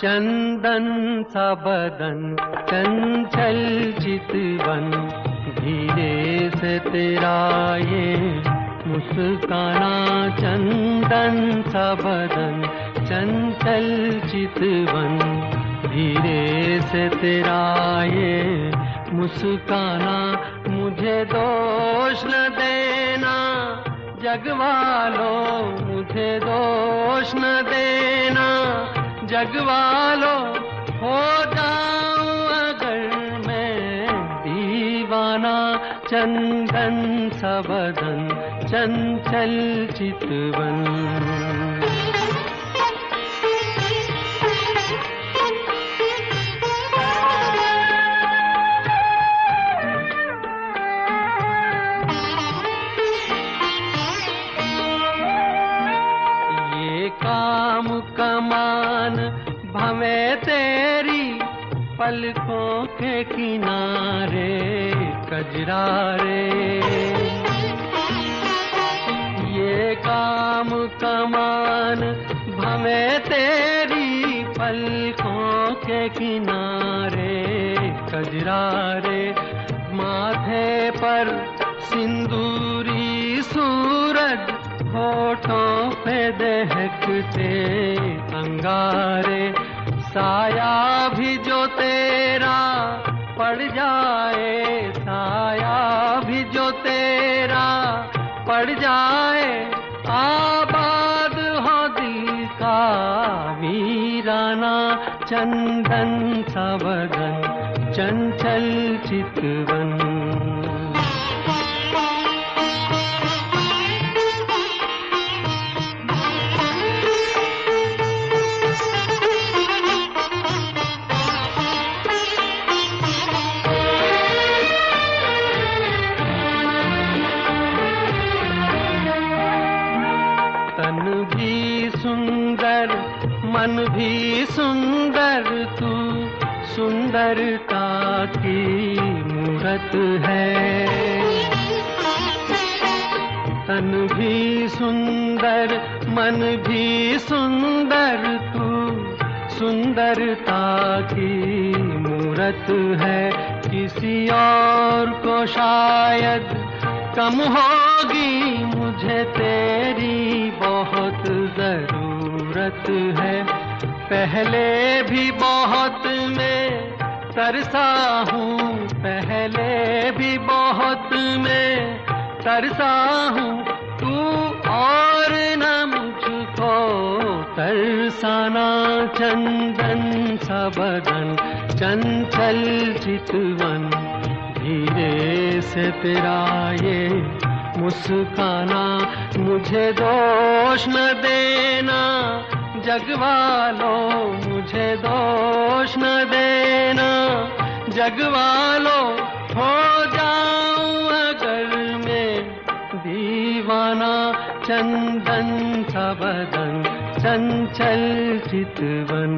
चंदन सा बदन, चंचल चितवन। धीरे से तेरा ये मुस्काना चंदन सा बदन, चंचल चितवन। धीरे से तेरा ये मुस्काना, मुझे दोष न देना। जगवालो मुझे दोष न देना। जगवालो हो जाऊँ अगर मैं दीवाना चंदन सबदन चंचल चितवन। कमान भवे तेरी पलकों के किनारे, कजरारे। ये काम कमान, भवे तेरी पलकों के किनारे, कजरारे। माथे पर सिंदूरी सूरज होठों पे दहकते अंगारे, साया भी जो तेरा, पड़ जाए, साया भी जो तेरा, पड़ जाए, आबाद हो दिल का वीराना, चंदन सवदन चंचल चितवन। मन भी सुंदर, तू सुंदरता की मूरत है। तन भी सुंदर, मन भी सुंदर, तू सुंदरता की मूरत है। किसी और को शायद कम होगी, मुझे तेरी बहुत ज़रूरत है। पहले भी बहुत मैं तरसा हूँ। पहले भी बहुत मैं तरसा हूँ। तू और न मुझको, तरसाना चंदन सबदन, चंचल चितवन, धीरे से तेरा ये मुस्काना, मुझे दोष न देना। जगवालो मुझे दोष न देना। जगवालो हो जाऊँ अगर मैं दीवाना। चंदन सबदन चंचल चितवन।